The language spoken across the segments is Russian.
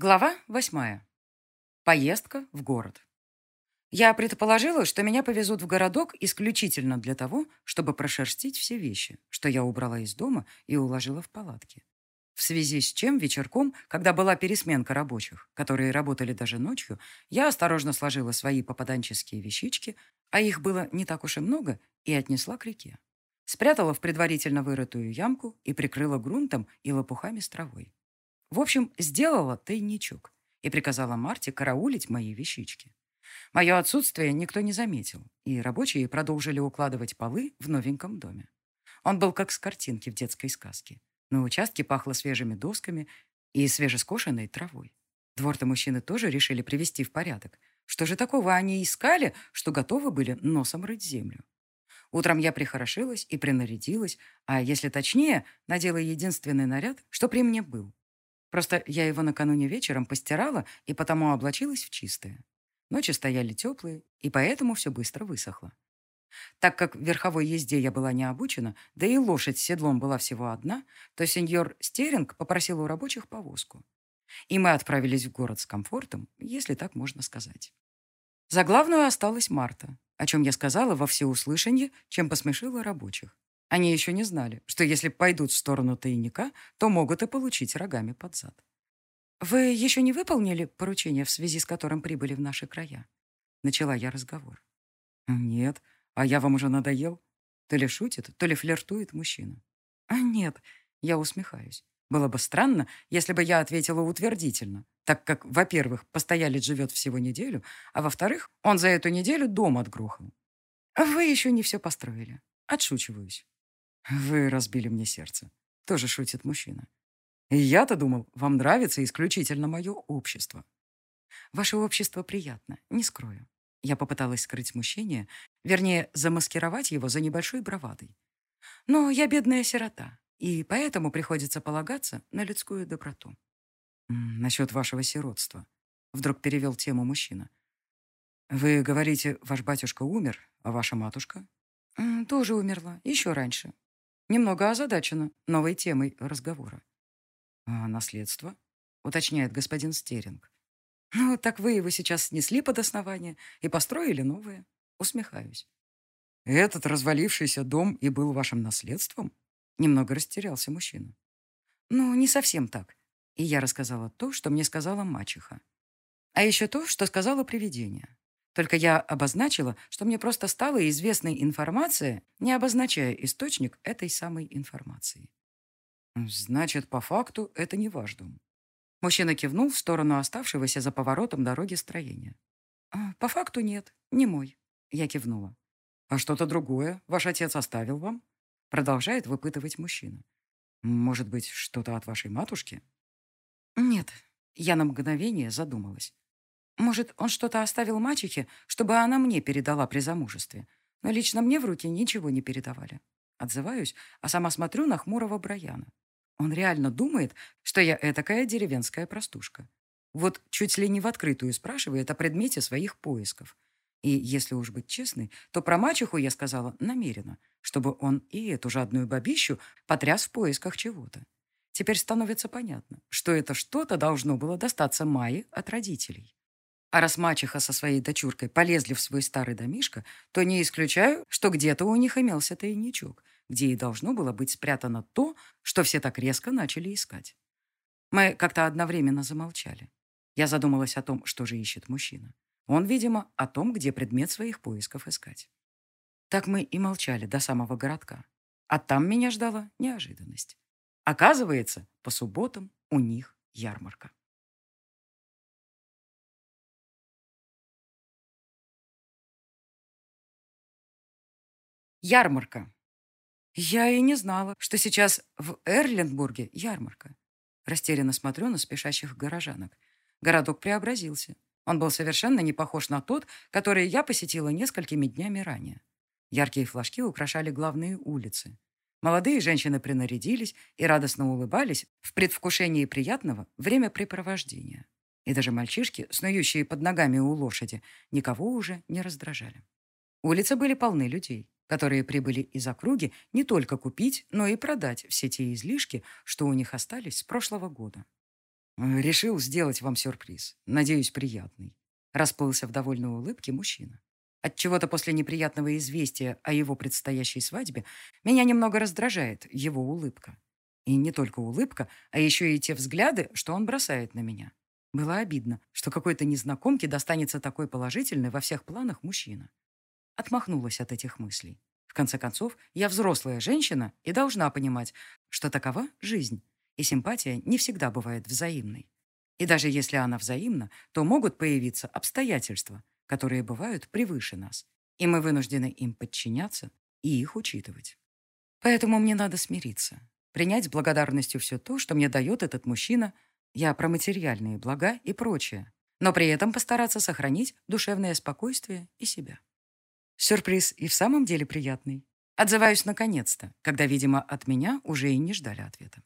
Глава восьмая. Поездка в город. Я предположила, что меня повезут в городок исключительно для того, чтобы прошерстить все вещи, что я убрала из дома и уложила в палатки. В связи с чем вечерком, когда была пересменка рабочих, которые работали даже ночью, я осторожно сложила свои попаданческие вещички, а их было не так уж и много, и отнесла к реке. Спрятала в предварительно вырытую ямку и прикрыла грунтом и лопухами с травой. В общем, сделала тайничок и приказала Марте караулить мои вещички. Мое отсутствие никто не заметил, и рабочие продолжили укладывать полы в новеньком доме. Он был как с картинки в детской сказке. На участке пахло свежими досками и свежескошенной травой. Двор-то мужчины тоже решили привести в порядок. Что же такого они искали, что готовы были носом рыть землю? Утром я прихорошилась и принарядилась, а если точнее, надела единственный наряд, что при мне был. Просто я его накануне вечером постирала и потому облачилась в чистое. Ночи стояли теплые, и поэтому все быстро высохло. Так как в верховой езде я была не обучена, да и лошадь с седлом была всего одна, то сеньор Стеринг попросил у рабочих повозку. И мы отправились в город с комфортом, если так можно сказать. За главную осталась Марта, о чем я сказала во всеуслышание, чем посмешила рабочих. Они еще не знали, что если пойдут в сторону тайника, то могут и получить рогами под зад. «Вы еще не выполнили поручение, в связи с которым прибыли в наши края?» Начала я разговор. «Нет. А я вам уже надоел? То ли шутит, то ли флиртует мужчина». «А нет». Я усмехаюсь. Было бы странно, если бы я ответила утвердительно, так как, во-первых, постоялец живет всего неделю, а во-вторых, он за эту неделю дом отгрохал. «Вы еще не все построили». Отшучиваюсь. «Вы разбили мне сердце», — тоже шутит мужчина. «И я-то думал, вам нравится исключительно мое общество». «Ваше общество приятно, не скрою». Я попыталась скрыть смущение, вернее, замаскировать его за небольшой бравадой. Но я бедная сирота, и поэтому приходится полагаться на людскую доброту. «Насчет вашего сиротства», — вдруг перевел тему мужчина. «Вы говорите, ваш батюшка умер, а ваша матушка?» «Тоже умерла, еще раньше, немного озадачена новой темой разговора. «А наследство?» — уточняет господин Стеринг. «Ну, так вы его сейчас снесли под основание и построили новое». Усмехаюсь. «Этот развалившийся дом и был вашим наследством?» Немного растерялся мужчина. «Ну, не совсем так». И я рассказала то, что мне сказала мачеха. А еще то, что сказала привидение. Только я обозначила, что мне просто стала известной информация, не обозначая источник этой самой информации. Значит, по факту это не ваш дом. Мужчина кивнул в сторону оставшегося за поворотом дороги строения. «А, «По факту нет, не мой», — я кивнула. «А что-то другое ваш отец оставил вам?» Продолжает выпытывать мужчина. «Может быть, что-то от вашей матушки?» «Нет», — я на мгновение задумалась. Может, он что-то оставил мачехе, чтобы она мне передала при замужестве. Но лично мне в руки ничего не передавали. Отзываюсь, а сама смотрю на хмурого Брайана. Он реально думает, что я этакая деревенская простушка. Вот чуть ли не в открытую спрашивает о предмете своих поисков. И, если уж быть честной, то про мачеху я сказала намеренно, чтобы он и эту жадную бабищу потряс в поисках чего-то. Теперь становится понятно, что это что-то должно было достаться Майе от родителей. А раз мачеха со своей дочуркой полезли в свой старый домишко, то не исключаю, что где-то у них имелся тайничок, где и должно было быть спрятано то, что все так резко начали искать. Мы как-то одновременно замолчали. Я задумалась о том, что же ищет мужчина. Он, видимо, о том, где предмет своих поисков искать. Так мы и молчали до самого городка. А там меня ждала неожиданность. Оказывается, по субботам у них ярмарка. Ярмарка. Я и не знала, что сейчас в Эрленбурге ярмарка. Растерянно смотрю на спешащих горожанок. Городок преобразился. Он был совершенно не похож на тот, который я посетила несколькими днями ранее. Яркие флажки украшали главные улицы. Молодые женщины принарядились и радостно улыбались в предвкушении приятного времяпрепровождения. И даже мальчишки, снующие под ногами у лошади, никого уже не раздражали. Улицы были полны людей которые прибыли из округи не только купить, но и продать все те излишки, что у них остались с прошлого года. Решил сделать вам сюрприз. Надеюсь, приятный. Расплылся в довольной улыбке мужчина. Отчего-то после неприятного известия о его предстоящей свадьбе меня немного раздражает его улыбка. И не только улыбка, а еще и те взгляды, что он бросает на меня. Было обидно, что какой-то незнакомке достанется такой положительный во всех планах мужчина. Отмахнулась от этих мыслей. В конце концов, я взрослая женщина и должна понимать, что такова жизнь, и симпатия не всегда бывает взаимной. И даже если она взаимна, то могут появиться обстоятельства, которые бывают превыше нас, и мы вынуждены им подчиняться и их учитывать. Поэтому мне надо смириться, принять с благодарностью все то, что мне дает этот мужчина, я про материальные блага и прочее, но при этом постараться сохранить душевное спокойствие и себя. Сюрприз и в самом деле приятный. Отзываюсь наконец-то, когда, видимо, от меня уже и не ждали ответа.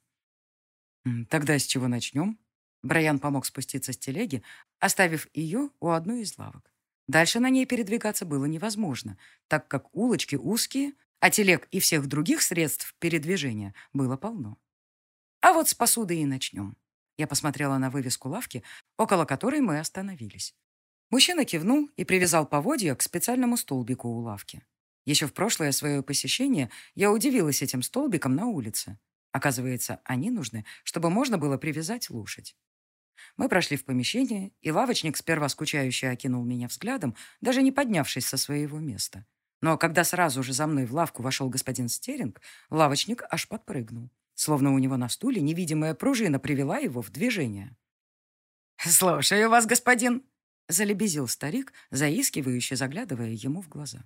Тогда с чего начнем? Брайан помог спуститься с телеги, оставив ее у одной из лавок. Дальше на ней передвигаться было невозможно, так как улочки узкие, а телег и всех других средств передвижения было полно. А вот с посудой и начнем. Я посмотрела на вывеску лавки, около которой мы остановились. Мужчина кивнул и привязал поводья к специальному столбику у лавки. Еще в прошлое свое посещение я удивилась этим столбиком на улице. Оказывается, они нужны, чтобы можно было привязать лошадь. Мы прошли в помещение, и лавочник сперва скучающе окинул меня взглядом, даже не поднявшись со своего места. Но когда сразу же за мной в лавку вошел господин Стеринг, лавочник аж подпрыгнул. Словно у него на стуле невидимая пружина привела его в движение. «Слушаю вас, господин!» — залебезил старик, заискивающе заглядывая ему в глаза.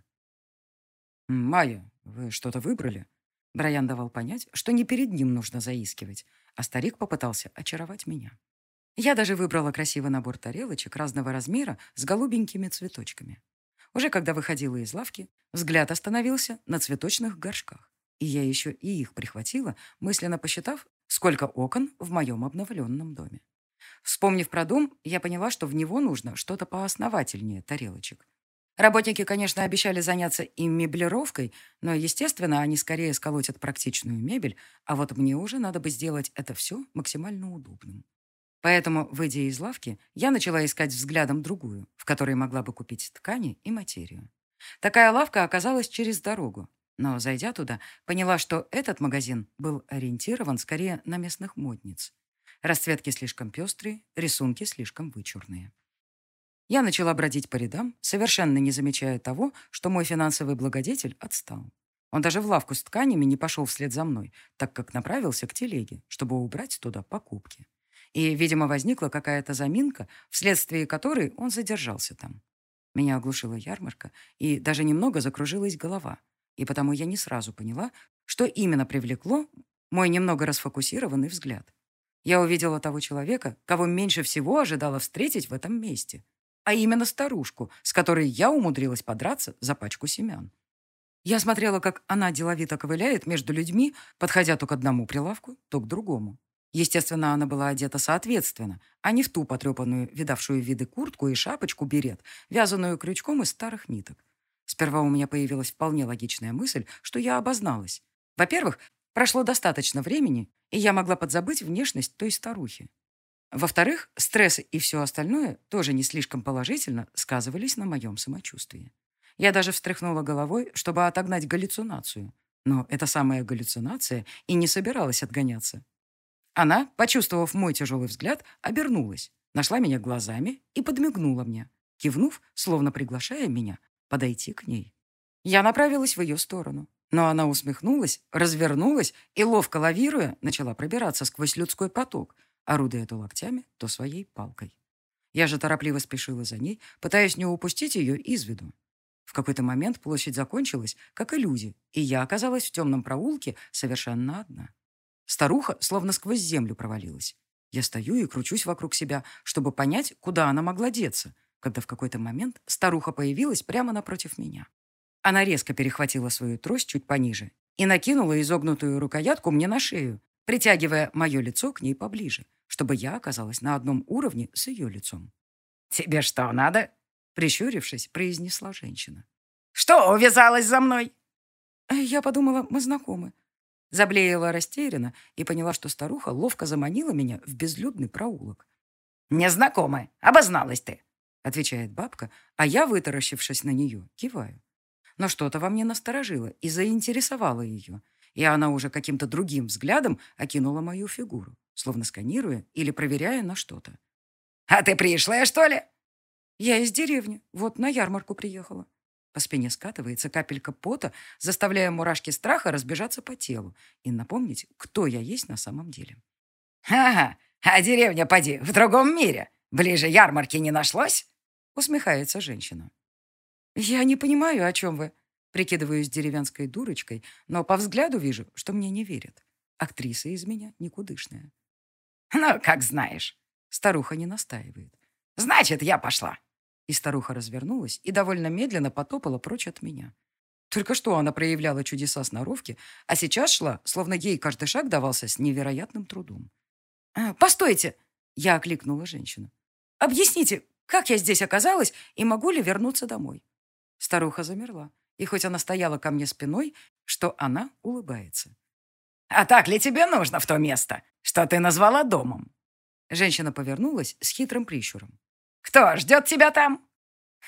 «Майя, вы что-то выбрали?» Брайан давал понять, что не перед ним нужно заискивать, а старик попытался очаровать меня. Я даже выбрала красивый набор тарелочек разного размера с голубенькими цветочками. Уже когда выходила из лавки, взгляд остановился на цветочных горшках. И я еще и их прихватила, мысленно посчитав, сколько окон в моем обновленном доме. Вспомнив про дом, я поняла, что в него нужно что-то поосновательнее тарелочек. Работники, конечно, обещали заняться им меблировкой, но, естественно, они скорее сколотят практичную мебель, а вот мне уже надо бы сделать это все максимально удобным. Поэтому, выйдя из лавки, я начала искать взглядом другую, в которой могла бы купить ткани и материю. Такая лавка оказалась через дорогу, но, зайдя туда, поняла, что этот магазин был ориентирован скорее на местных модниц. Расцветки слишком пестрые, рисунки слишком вычурные. Я начала бродить по рядам, совершенно не замечая того, что мой финансовый благодетель отстал. Он даже в лавку с тканями не пошел вслед за мной, так как направился к телеге, чтобы убрать туда покупки. И, видимо, возникла какая-то заминка, вследствие которой он задержался там. Меня оглушила ярмарка, и даже немного закружилась голова. И потому я не сразу поняла, что именно привлекло мой немного расфокусированный взгляд. Я увидела того человека, кого меньше всего ожидала встретить в этом месте, а именно старушку, с которой я умудрилась подраться за пачку семян. Я смотрела, как она деловито ковыляет между людьми, подходя то к одному прилавку, то к другому. Естественно, она была одета соответственно, а не в ту потрепанную, видавшую виды куртку и шапочку-берет, вязаную крючком из старых ниток. Сперва у меня появилась вполне логичная мысль, что я обозналась. Во-первых, прошло достаточно времени, и я могла подзабыть внешность той старухи. Во-вторых, стресс и все остальное тоже не слишком положительно сказывались на моем самочувствии. Я даже встряхнула головой, чтобы отогнать галлюцинацию. Но эта самая галлюцинация и не собиралась отгоняться. Она, почувствовав мой тяжелый взгляд, обернулась, нашла меня глазами и подмигнула мне, кивнув, словно приглашая меня подойти к ней. Я направилась в ее сторону, но она усмехнулась, развернулась и, ловко лавируя, начала пробираться сквозь людской поток, орудуя то локтями, то своей палкой. Я же торопливо спешила за ней, пытаясь не упустить ее из виду. В какой-то момент площадь закончилась, как и люди, и я оказалась в темном проулке совершенно одна. Старуха словно сквозь землю провалилась. Я стою и кручусь вокруг себя, чтобы понять, куда она могла деться, когда в какой-то момент старуха появилась прямо напротив меня. Она резко перехватила свою трость чуть пониже и накинула изогнутую рукоятку мне на шею, притягивая мое лицо к ней поближе, чтобы я оказалась на одном уровне с ее лицом. «Тебе что, надо?» Прищурившись, произнесла женщина. «Что увязалась за мной?» «Я подумала, мы знакомы», Заблеяла растерянно и поняла, что старуха ловко заманила меня в безлюдный проулок. «Незнакомая, обозналась ты», — отвечает бабка, а я, вытаращившись на нее, киваю. Но что-то во мне насторожило и заинтересовало ее, и она уже каким-то другим взглядом окинула мою фигуру, словно сканируя или проверяя на что-то. «А ты пришлая, что ли?» «Я из деревни, вот на ярмарку приехала». По спине скатывается капелька пота, заставляя мурашки страха разбежаться по телу и напомнить, кто я есть на самом деле. «Ага, а деревня, поди, в другом мире. Ближе ярмарки не нашлось?» Усмехается женщина. «Я не понимаю, о чем вы». Прикидываюсь деревенской дурочкой, но по взгляду вижу, что мне не верят. Актриса из меня никудышная. «Ну, как знаешь». Старуха не настаивает. «Значит, я пошла». И старуха развернулась и довольно медленно потопала прочь от меня. Только что она проявляла чудеса сноровки, а сейчас шла, словно ей каждый шаг давался с невероятным трудом. «А, «Постойте!» — я окликнула женщину. «Объясните, как я здесь оказалась и могу ли вернуться домой?» Старуха замерла, и хоть она стояла ко мне спиной, что она улыбается. «А так ли тебе нужно в то место, что ты назвала домом?» Женщина повернулась с хитрым прищуром. Кто ждет тебя там?»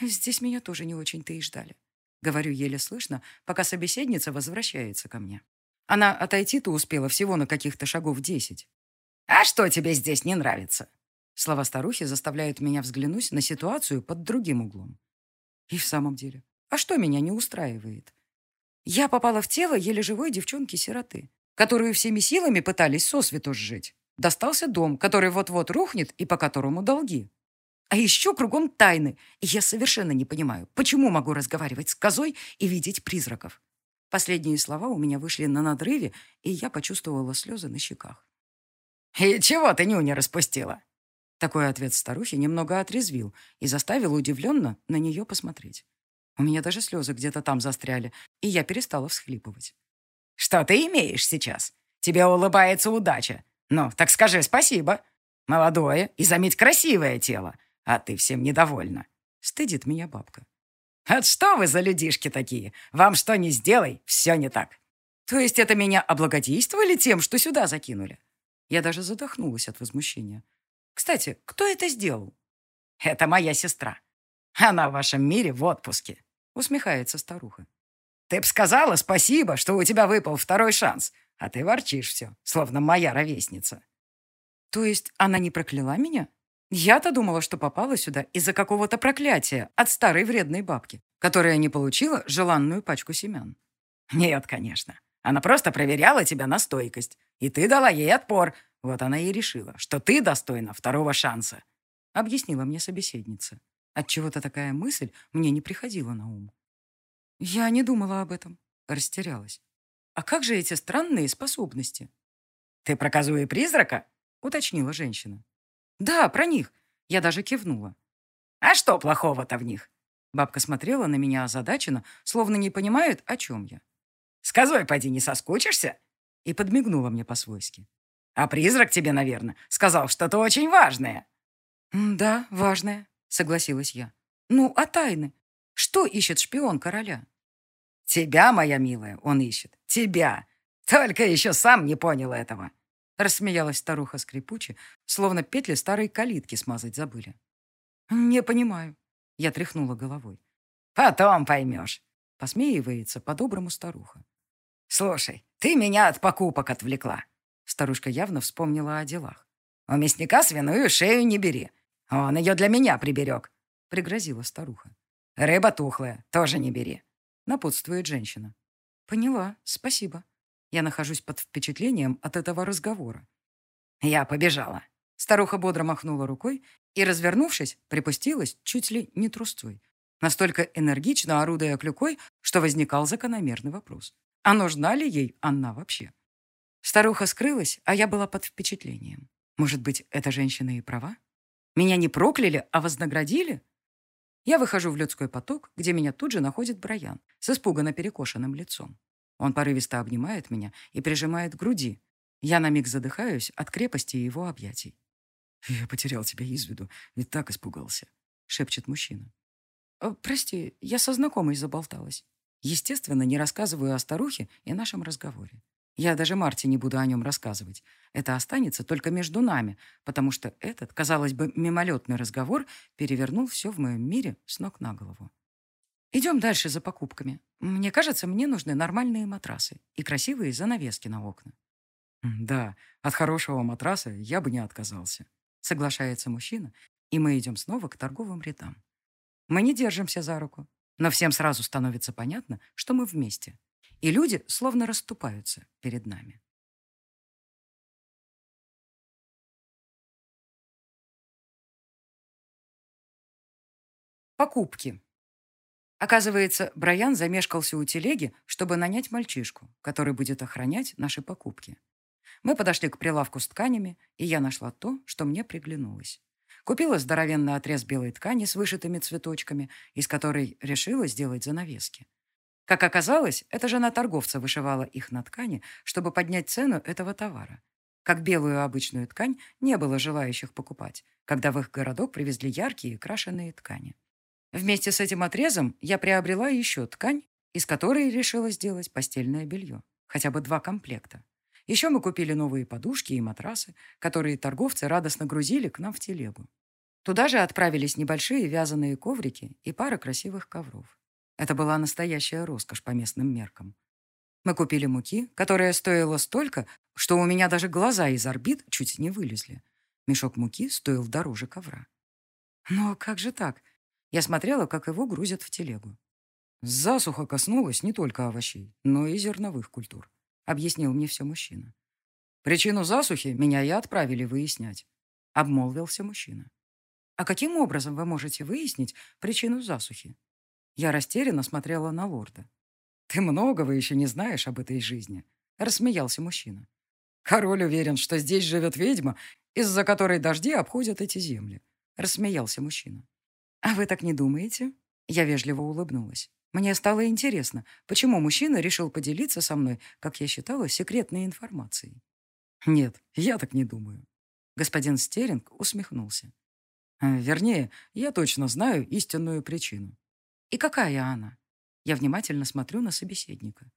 «Здесь меня тоже не очень-то и ждали», — говорю еле слышно, пока собеседница возвращается ко мне. Она отойти-то успела всего на каких-то шагов десять. «А что тебе здесь не нравится?» Слова старухи заставляют меня взглянуть на ситуацию под другим углом. И в самом деле, а что меня не устраивает? Я попала в тело еле живой девчонки-сироты, которую всеми силами пытались сосвету сжить. Достался дом, который вот-вот рухнет и по которому долги. А еще кругом тайны, и я совершенно не понимаю, почему могу разговаривать с козой и видеть призраков. Последние слова у меня вышли на надрыве, и я почувствовала слезы на щеках. «И чего ты нюня распустила?» Такой ответ старухи немного отрезвил и заставил удивленно на нее посмотреть. У меня даже слезы где-то там застряли, и я перестала всхлипывать. «Что ты имеешь сейчас? Тебе улыбается удача. Ну, так скажи спасибо. Молодое и, заметь, красивое тело а ты всем недовольна. Стыдит меня бабка. «От что вы за людишки такие? Вам что не сделай, все не так». То есть это меня облагодействовали тем, что сюда закинули? Я даже задохнулась от возмущения. Кстати, кто это сделал? Это моя сестра. Она в вашем мире в отпуске. Усмехается старуха. Ты б сказала спасибо, что у тебя выпал второй шанс, а ты ворчишь все, словно моя ровесница. То есть она не прокляла меня? Я-то думала, что попала сюда из-за какого-то проклятия от старой вредной бабки, которая не получила желанную пачку семян. Нет, конечно. Она просто проверяла тебя на стойкость, и ты дала ей отпор. Вот она и решила, что ты достойна второго шанса. Объяснила мне собеседница. Отчего-то такая мысль мне не приходила на ум. Я не думала об этом. Растерялась. А как же эти странные способности? Ты про козу и призрака? Уточнила женщина. «Да, про них». Я даже кивнула. «А что плохого-то в них?» Бабка смотрела на меня озадаченно, словно не понимает, о чем я. «С козой, поди, не соскучишься?» И подмигнула мне по-свойски. «А призрак тебе, наверное, сказал что-то очень важное». «Да, важное», — согласилась я. «Ну, а тайны? Что ищет шпион короля?» «Тебя, моя милая, он ищет. Тебя. Только еще сам не понял этого. Рассмеялась старуха скрипуче, словно петли старой калитки смазать забыли. «Не понимаю». Я тряхнула головой. «Потом поймешь», — посмеивается по-доброму старуха. «Слушай, ты меня от покупок отвлекла». Старушка явно вспомнила о делах. «У мясника свиную шею не бери. Он ее для меня приберег», — пригрозила старуха. «Рыба тухлая, тоже не бери», — напутствует женщина. «Поняла, спасибо», я нахожусь под впечатлением от этого разговора. Я побежала. Старуха бодро махнула рукой и, развернувшись, припустилась чуть ли не трусцой. Настолько энергично орудуя клюкой, что возникал закономерный вопрос. А нужна ли ей она вообще? Старуха скрылась, а я была под впечатлением. Может быть, эта женщина и права? Меня не прокляли, а вознаградили? Я выхожу в людской поток, где меня тут же находит Брайан с испуганно перекошенным лицом. Он порывисто обнимает меня и прижимает к груди. Я на миг задыхаюсь от крепости его объятий. «Я потерял тебя из виду, ведь так испугался», — шепчет мужчина. «Э, «Прости, я со знакомой заболталась. Естественно, не рассказываю о старухе и нашем разговоре. Я даже Марте не буду о нем рассказывать. Это останется только между нами, потому что этот, казалось бы, мимолетный разговор перевернул все в моем мире с ног на голову. Идем дальше за покупками. Мне кажется, мне нужны нормальные матрасы и красивые занавески на окна. Да, от хорошего матраса я бы не отказался. Соглашается мужчина, и мы идем снова к торговым рядам. Мы не держимся за руку, но всем сразу становится понятно, что мы вместе и люди словно расступаются перед нами. Покупки. Оказывается, Брайан замешкался у телеги, чтобы нанять мальчишку, который будет охранять наши покупки. Мы подошли к прилавку с тканями, и я нашла то, что мне приглянулось. Купила здоровенный отрез белой ткани с вышитыми цветочками, из которой решила сделать занавески. Как оказалось, эта жена торговца вышивала их на ткани, чтобы поднять цену этого товара. Как белую обычную ткань не было желающих покупать, когда в их городок привезли яркие крашеные ткани. Вместе с этим отрезом я приобрела еще ткань, из которой решила сделать постельное белье, хотя бы два комплекта. Еще мы купили новые подушки и матрасы, которые торговцы радостно грузили к нам в телегу. Туда же отправились небольшие вязаные коврики и пара красивых ковров. Это была настоящая роскошь по местным меркам. Мы купили муки, которая стоила столько, что у меня даже глаза из орбит чуть не вылезли. Мешок муки стоил дороже ковра. Но как же так? Я смотрела, как его грузят в телегу. Засуха коснулась не только овощей, но и зерновых культур, объяснил мне все мужчина. Причину засухи меня и отправили выяснять, обмолвился мужчина. А каким образом вы можете выяснить причину засухи? Я растерянно смотрела на лорда. «Ты многого еще не знаешь об этой жизни», — рассмеялся мужчина. «Король уверен, что здесь живет ведьма, из-за которой дожди обходят эти земли», — рассмеялся мужчина. «А вы так не думаете?» Я вежливо улыбнулась. Мне стало интересно, почему мужчина решил поделиться со мной, как я считала, секретной информацией. «Нет, я так не думаю». Господин Стеринг усмехнулся. «Вернее, я точно знаю истинную причину. И какая она? Я внимательно смотрю на собеседника.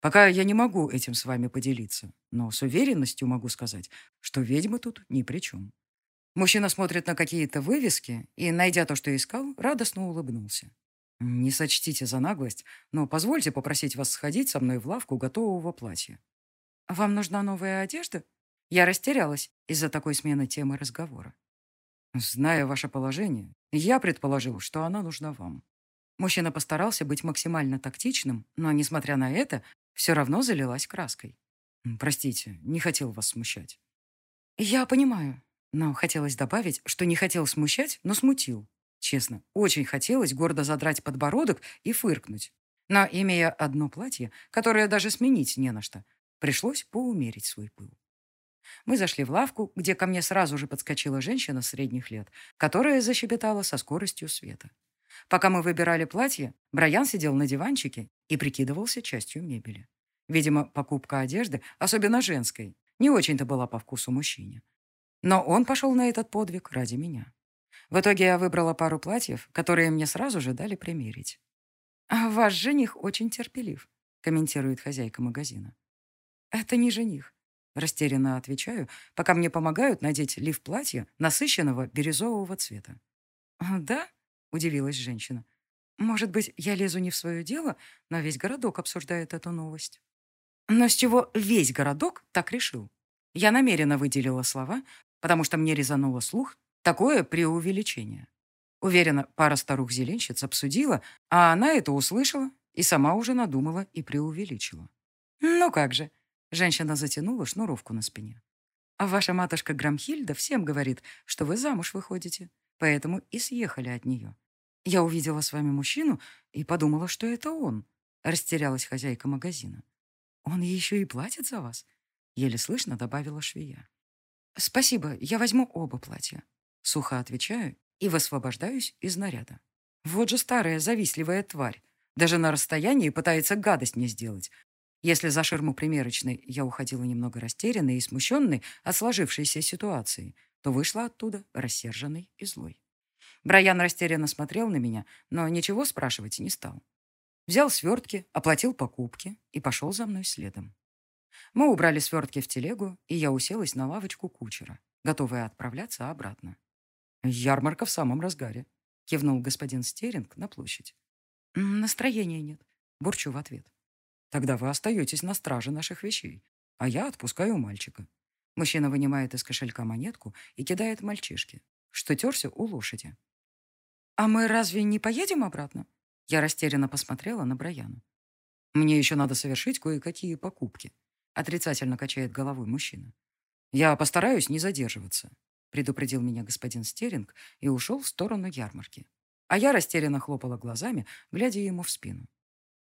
Пока я не могу этим с вами поделиться, но с уверенностью могу сказать, что ведьмы тут ни при чем. Мужчина смотрит на какие-то вывески и, найдя то, что искал, радостно улыбнулся. Не сочтите за наглость, но позвольте попросить вас сходить со мной в лавку готового платья. Вам нужна новая одежда? Я растерялась из-за такой смены темы разговора. Зная ваше положение, я предположил, что она нужна вам. Мужчина постарался быть максимально тактичным, но, несмотря на это, все равно залилась краской. «Простите, не хотел вас смущать». «Я понимаю, но хотелось добавить, что не хотел смущать, но смутил. Честно, очень хотелось гордо задрать подбородок и фыркнуть. Но, имея одно платье, которое даже сменить не на что, пришлось поумерить свой пыл. Мы зашли в лавку, где ко мне сразу же подскочила женщина средних лет, которая защебетала со скоростью света. Пока мы выбирали платье, Брайан сидел на диванчике и прикидывался частью мебели. Видимо, покупка одежды, особенно женской, не очень-то была по вкусу мужчине. Но он пошел на этот подвиг ради меня. В итоге я выбрала пару платьев, которые мне сразу же дали примерить. «А ваш жених очень терпелив», — комментирует хозяйка магазина. «Это не жених», — растерянно отвечаю, пока мне помогают надеть лиф платья насыщенного бирюзового цвета. «Да?» — удивилась женщина. «Может быть, я лезу не в свое дело, но весь городок обсуждает эту новость». Но с чего весь городок так решил? Я намеренно выделила слова, потому что мне резануло слух такое преувеличение. Уверена, пара старух-зеленщиц обсудила, а она это услышала и сама уже надумала и преувеличила. «Ну как же?» — женщина затянула шнуровку на спине. «А ваша матушка Грамхильда всем говорит, что вы замуж выходите поэтому и съехали от нее. Я увидела с вами мужчину и подумала, что это он. Растерялась хозяйка магазина. Он еще и платит за вас? Еле слышно добавила швея. Спасибо, я возьму оба платья. Сухо отвечаю и высвобождаюсь из наряда. Вот же старая завистливая тварь. Даже на расстоянии пытается гадость мне сделать. Если за ширму примерочной я уходила немного растерянной и смущенной от сложившейся ситуации, то вышла оттуда рассерженной и злой. Брайан растерянно смотрел на меня, но ничего спрашивать не стал. Взял свертки, оплатил покупки и пошел за мной следом. Мы убрали свертки в телегу, и я уселась на лавочку кучера, готовая отправляться обратно. «Ярмарка в самом разгаре», — кивнул господин Стеринг на площадь. «Настроения нет», — бурчу в ответ. «Тогда вы остаетесь на страже наших вещей, а я отпускаю мальчика». Мужчина вынимает из кошелька монетку и кидает мальчишке, что терся у лошади. «А мы разве не поедем обратно?» Я растерянно посмотрела на Браяну. «Мне еще надо совершить кое-какие покупки», — отрицательно качает головой мужчина. «Я постараюсь не задерживаться», — предупредил меня господин Стеринг и ушел в сторону ярмарки. А я растерянно хлопала глазами, глядя ему в спину.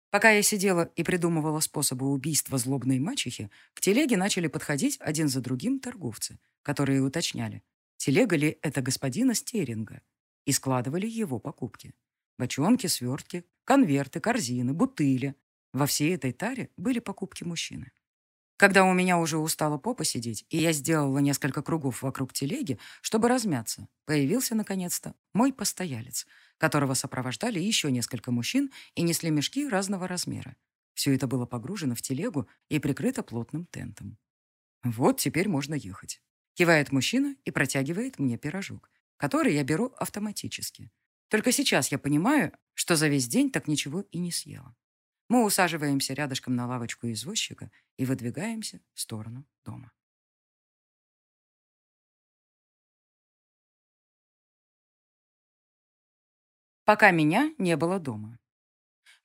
Пока я сидела и придумывала способы убийства злобной мачехи, к телеге начали подходить один за другим торговцы, которые уточняли, телега ли это господина Стеринга, и складывали его покупки. Бочонки, свертки, конверты, корзины, бутыли. Во всей этой таре были покупки мужчины. Когда у меня уже устала попа сидеть, и я сделала несколько кругов вокруг телеги, чтобы размяться, появился, наконец-то, мой постоялец, которого сопровождали еще несколько мужчин и несли мешки разного размера. Все это было погружено в телегу и прикрыто плотным тентом. «Вот теперь можно ехать», — кивает мужчина и протягивает мне пирожок, который я беру автоматически. Только сейчас я понимаю, что за весь день так ничего и не съела. Мы усаживаемся рядышком на лавочку извозчика и выдвигаемся в сторону дома. Пока меня не было дома.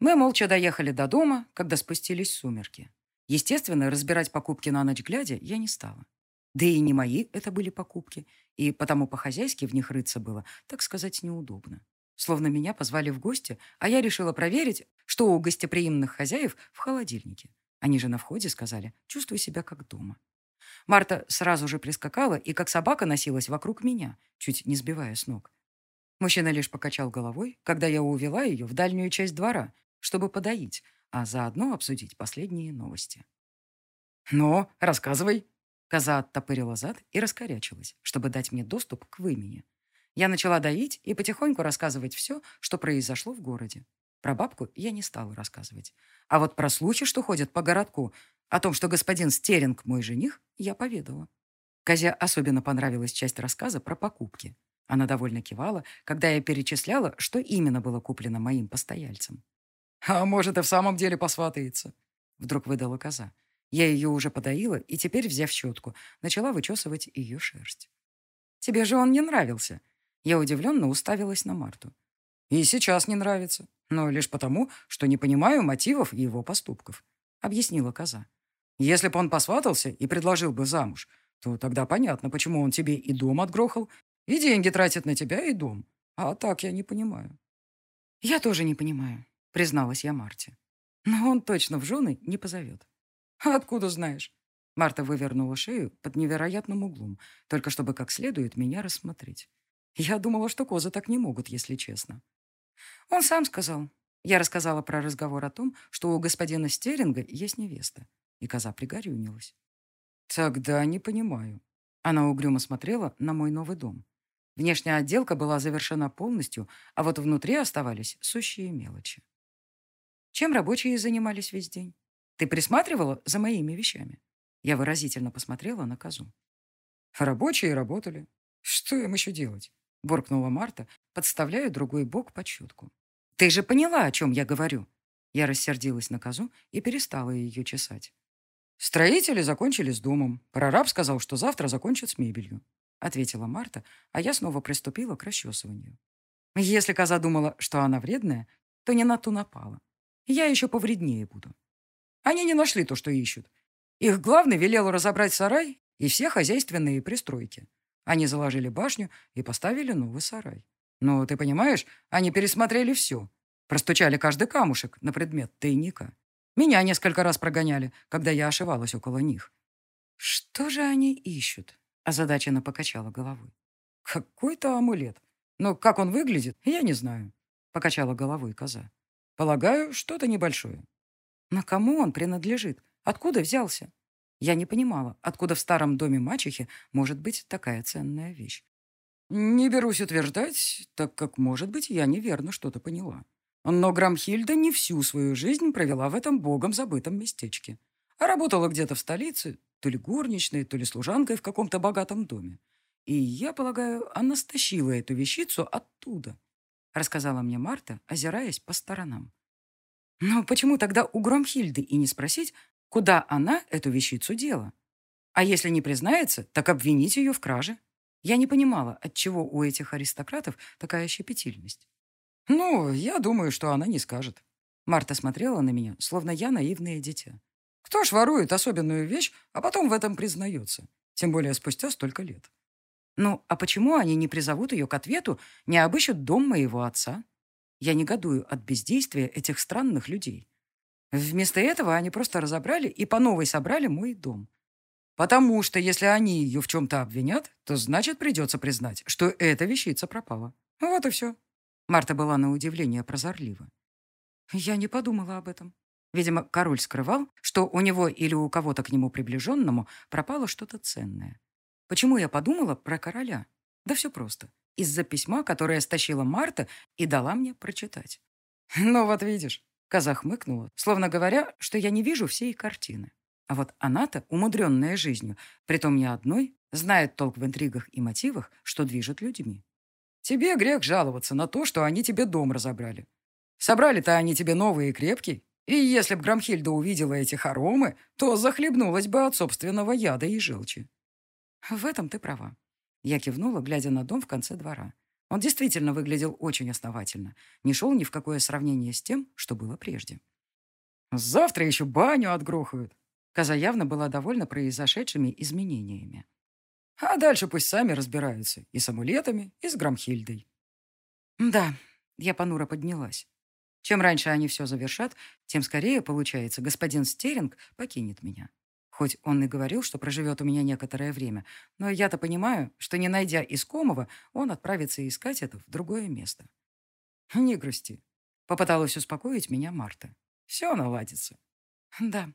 Мы молча доехали до дома, когда спустились сумерки. Естественно, разбирать покупки на ночь глядя я не стала. Да и не мои это были покупки, и потому по-хозяйски в них рыться было, так сказать, неудобно. Словно меня позвали в гости, а я решила проверить, что у гостеприимных хозяев в холодильнике. Они же на входе сказали, чувствуй себя как дома. Марта сразу же прискакала и как собака носилась вокруг меня, чуть не сбивая с ног. Мужчина лишь покачал головой, когда я увела ее в дальнюю часть двора, чтобы подоить, а заодно обсудить последние новости. «Ну, рассказывай!» Коза оттопырила зад и раскорячилась, чтобы дать мне доступ к вымени. Я начала доить и потихоньку рассказывать все, что произошло в городе. Про бабку я не стала рассказывать. А вот про случаи, что ходят по городку, о том, что господин Стеринг мой жених, я поведала. Козе особенно понравилась часть рассказа про покупки. Она довольно кивала, когда я перечисляла, что именно было куплено моим постояльцем. «А может, и в самом деле посватается?» Вдруг выдала коза. Я ее уже подоила и теперь, взяв щетку, начала вычесывать ее шерсть. «Тебе же он не нравился», я удивленно уставилась на Марту. «И сейчас не нравится, но лишь потому, что не понимаю мотивов его поступков», — объяснила коза. «Если бы он посватался и предложил бы замуж, то тогда понятно, почему он тебе и дом отгрохал, и деньги тратит на тебя, и дом. А так я не понимаю». «Я тоже не понимаю», — призналась я Марте. «Но он точно в жены не позовет». «Откуда знаешь?» Марта вывернула шею под невероятным углом, только чтобы как следует меня рассмотреть. Я думала, что козы так не могут, если честно. Он сам сказал. Я рассказала про разговор о том, что у господина Стеринга есть невеста. И коза пригорюнилась. Тогда не понимаю. Она угрюмо смотрела на мой новый дом. Внешняя отделка была завершена полностью, а вот внутри оставались сущие мелочи. Чем рабочие занимались весь день? Ты присматривала за моими вещами? Я выразительно посмотрела на козу. Рабочие работали. Что им еще делать? — буркнула Марта, подставляя другой бок под щетку. «Ты же поняла, о чем я говорю?» Я рассердилась на козу и перестала ее чесать. «Строители закончили с домом. Прораб сказал, что завтра закончат с мебелью», — ответила Марта, а я снова приступила к расчесыванию. Если коза думала, что она вредная, то не на ту напала. Я еще повреднее буду. Они не нашли то, что ищут. Их главный велел разобрать сарай и все хозяйственные пристройки. Они заложили башню и поставили новый сарай. Но, ты понимаешь, они пересмотрели все. Простучали каждый камушек на предмет тайника. Меня несколько раз прогоняли, когда я ошивалась около них. «Что же они ищут?» – озадаченно покачала головой. «Какой-то амулет. Но как он выглядит, я не знаю», – покачала головой коза. «Полагаю, что-то небольшое». «Но кому он принадлежит? Откуда взялся?» Я не понимала, откуда в старом доме мачехи может быть такая ценная вещь. Не берусь утверждать, так как, может быть, я неверно что-то поняла. Но Грамхильда не всю свою жизнь провела в этом богом забытом местечке. а работала где-то в столице, то ли горничной, то ли служанкой в каком-то богатом доме. И я полагаю, она стащила эту вещицу оттуда, рассказала мне Марта, озираясь по сторонам. Но почему тогда у Громхильды и не спросить, куда она эту вещицу дела? А если не признается, так обвинить ее в краже. Я не понимала, отчего у этих аристократов такая щепетильность. «Ну, я думаю, что она не скажет». Марта смотрела на меня, словно я наивное дитя. «Кто ж ворует особенную вещь, а потом в этом признается? Тем более спустя столько лет». «Ну, а почему они не призовут ее к ответу, не обыщут дом моего отца?» Я негодую от бездействия этих странных людей. Вместо этого они просто разобрали и по новой собрали мой дом. Потому что если они ее в чем-то обвинят, то значит придется признать, что эта вещица пропала. Вот и все. Марта была на удивление прозорлива. Я не подумала об этом. Видимо, король скрывал, что у него или у кого-то к нему приближенному пропало что-то ценное. Почему я подумала про короля? Да все просто. Из-за письма, которое стащила Марта и дала мне прочитать. Ну вот видишь, коза хмыкнула, словно говоря, что я не вижу всей картины. А вот она-то, умудренная жизнью, притом не одной, знает толк в интригах и мотивах, что движет людьми. Тебе грех жаловаться на то, что они тебе дом разобрали. Собрали-то они тебе новые и крепкие, и если б Грамхильда увидела эти хоромы, то захлебнулась бы от собственного яда и желчи. В этом ты права. Я кивнула, глядя на дом в конце двора. Он действительно выглядел очень основательно. Не шел ни в какое сравнение с тем, что было прежде. «Завтра еще баню отгрохают», Коза явно была довольна произошедшими изменениями. А дальше пусть сами разбираются и с амулетами, и с Грамхильдой. Да, я понуро поднялась. Чем раньше они все завершат, тем скорее, получается, господин Стеринг покинет меня. Хоть он и говорил, что проживет у меня некоторое время, но я-то понимаю, что, не найдя искомого, он отправится искать это в другое место. Не грусти. Попыталась успокоить меня Марта. Все наладится. Да,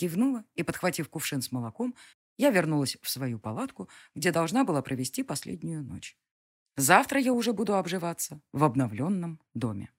Кивнула и, подхватив кувшин с молоком, я вернулась в свою палатку, где должна была провести последнюю ночь. Завтра я уже буду обживаться в обновленном доме.